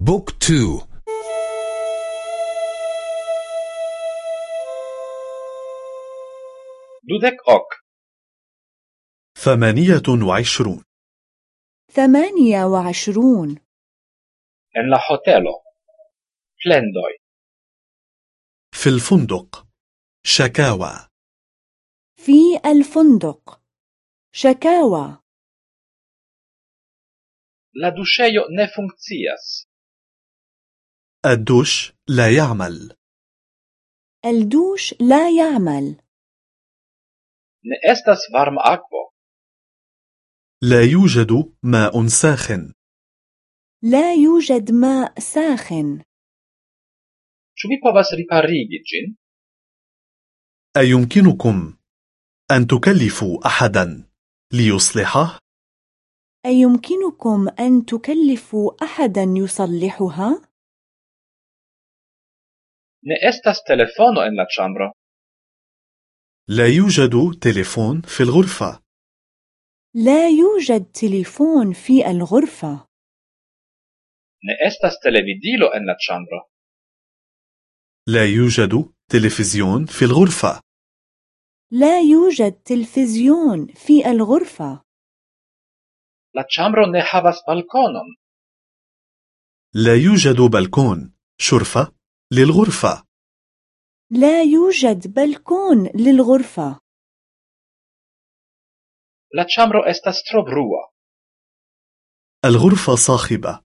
book two. dudek ok. ثمانية وعشرون. ثمانية وعشرون. en la hotelo plendoj في الفندق. شكاوى. في الفندق. شكاوى. لا دوشيو ne funkcias. الدوش لا يعمل الدوش لا يعمل Ne estas varma akvo. لا يوجد ماء ساخن لا يوجد ماء ساخن Ĉu vi povas riparigi ĝin? أيمكنكم أن تكلفوا أحدا ليصلحه؟ أيمكنكم أن تكلفوا أحدا يصلحها؟ Ne estas telefono en la ĉambro. لا يوجد تليفون في الغرفة لا يوجد تليفون في الغرفة Ne estas televidilo en la ĉambro. لا يوجد تلفزيون في الغرفة لا يوجد تلفزيون في الغرفة La ĉambro ne havas balkonon. لا يوجد بلكون شرفة للغرفة لا يوجد بلكون للغرفة La ĉambro estas tro brua. الغرفة صاخبة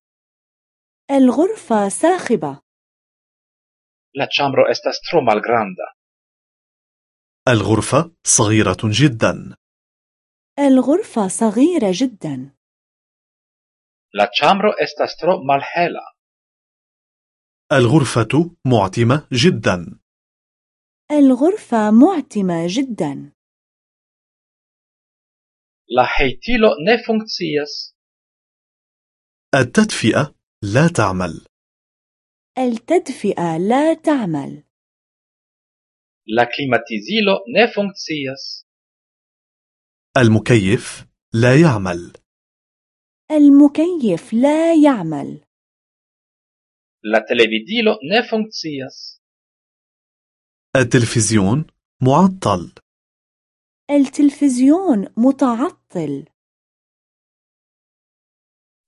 الغرفة صاخبة La ĉambro estas tro malgranda. الغرفة صغيرة جدا الغرفة صغيرة جدا La ĉambro estas tro malhela. الغرفة معتمة جدا. الغرفة معتمة جدا. La hejtilo ne funkcias. التدفئة لا تعمل. التدفئة لا تعمل. La klimatizilo ne funkcias. المكيف لا يعمل. المكيف لا يعمل. La televidilo ne funkcias. التلفزيون معطل التلفزيون متعطل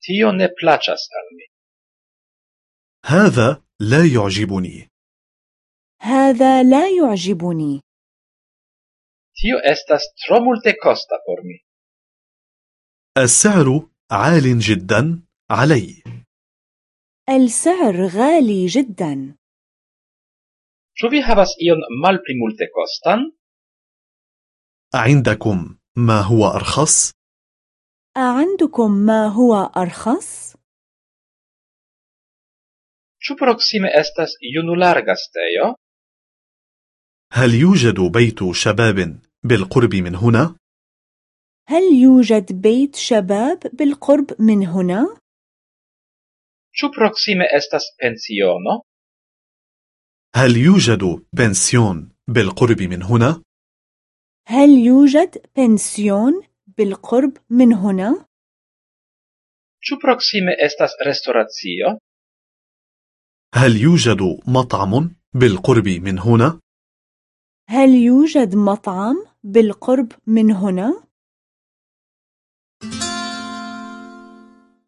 Tio ne plaĉas al mi. هذا لا يعجبني هذا لا يعجبني Tio estas tro multekosta por mi. السعر عال جدا علي السعر غالي جدا Ĉu vi havas ion malpli multekostan? عندكم ما هو أرخص؟ أعندكم ما هو أرخص؟ Ĉu proksime estas junulargastejo? هل يوجد بيت شباب بالقرب من هنا؟ هل يوجد بيت شباب بالقرب من هنا؟ Ĉu proksime estas pensiono? هل يوجد بنسيون بالقرب من هنا؟ هل يوجد بنسيون بالقرب من هنا؟ Ĉu proksime estas restoracio? هل يوجد مطعم بالقرب من هنا؟ هل يوجد مطعم بالقرب من هنا؟